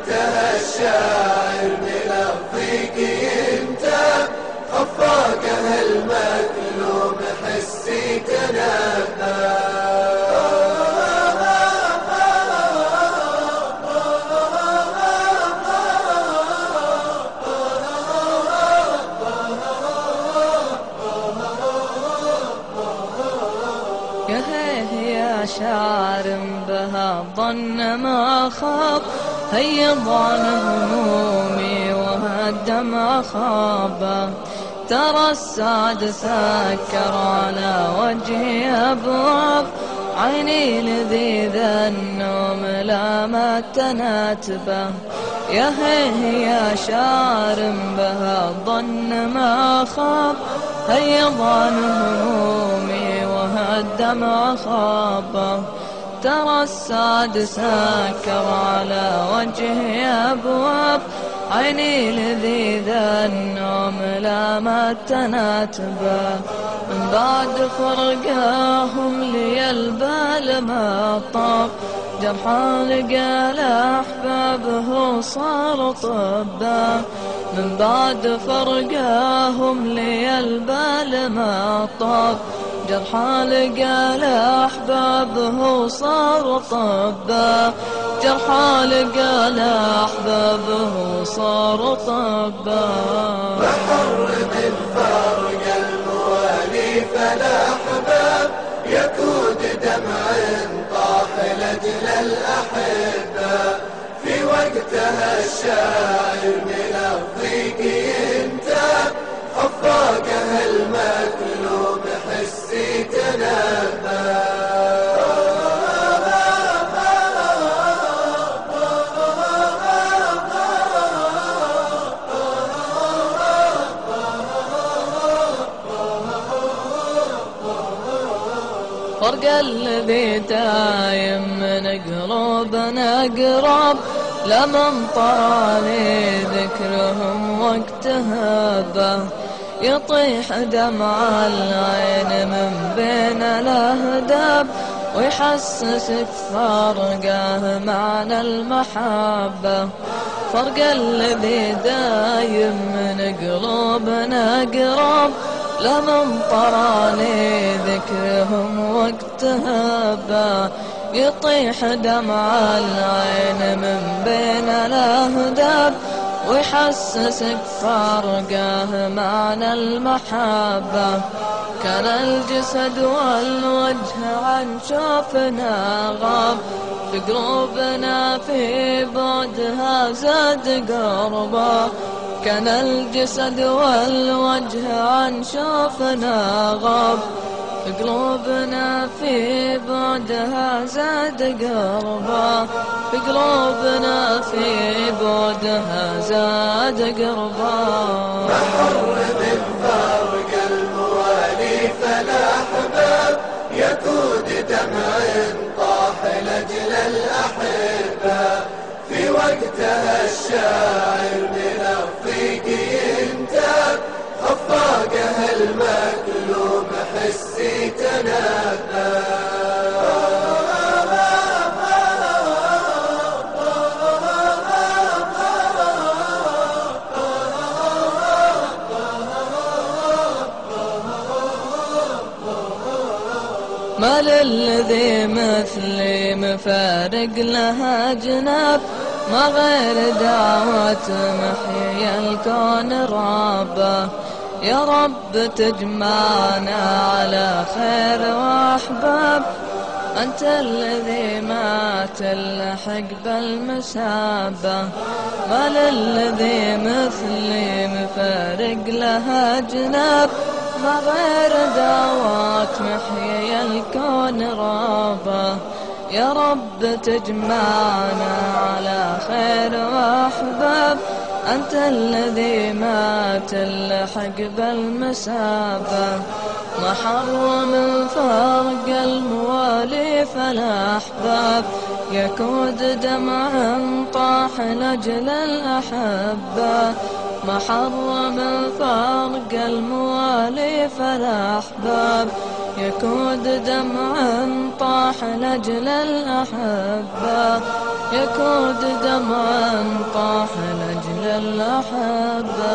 الشاعر بلفظك ينتاب خفاقها المكلوم حسي تنبه يا شعر بها الظن ما خاب هيض عن همومي وهالدمع خاب ترى السعد سكر على وجهي أبواب. عيني لذيذ النوم لا ما تناتبه. يا هي يا شعر بها الظن ما خاب. هيض عن همومي وهالدمع خاب ترى السعد سكر على وجهي أبواب عيني لذيذ النوم لا ما تناتبه من بعد فرقاهم لي البال ما طاب جرحى لقى لأحبابه صار طبا. من بعد فرقاهم لي البال ما طاب جرحى لقى لأحبابه صار طبا. جرحى لقى لأحبابه صار طبا. بحر من فرق الموالي فلا أحباب يكود دمع طاح لجل الأحبة. في وقتها الشاعر الذي دايم من قلوبنا قراب لمن طالي ذكرهم وقت هبه يطيح دمع العين من بين الأهداب ويحسسك فرقه معنى المحبة. فرق الذي دايم من قلوبنا قراب لمن طراني ذكرهم وقت هبا يطيح دمع العين من بين الأهداب ويحسسك فرقه معنى المحبة. كان الجسد والوجه عن شوفنا غاب. في قلوبنا في بعدها زاد قربا. كان الجسد والوجه عن شوفنا غاب. قلوبنا في بعدها زاد قربا. قلوبنا في بعدها زاد قربا. ما للذي مثلي مفارق لها جناب ما غير دعوة محيي الكون رابة. يا رب تجمعنا على خير وأحباب أنت الذي ما تلحق بالمسابة. ما للذي مثلي مفارق لها جناب ما غير دعوات محيي الكون رابه يا رب تجمعنا على خير وأحباب. أنت الذي ما تلحق بالمسافة محرم فرق الموالي فالأحباب يكود دمع طاح لأجل الأحبة. محرم فرق الموالي فالأحباب يكود دمع طاح لأجل الأحبة. يكود دمع طاح لأجل الأحبة.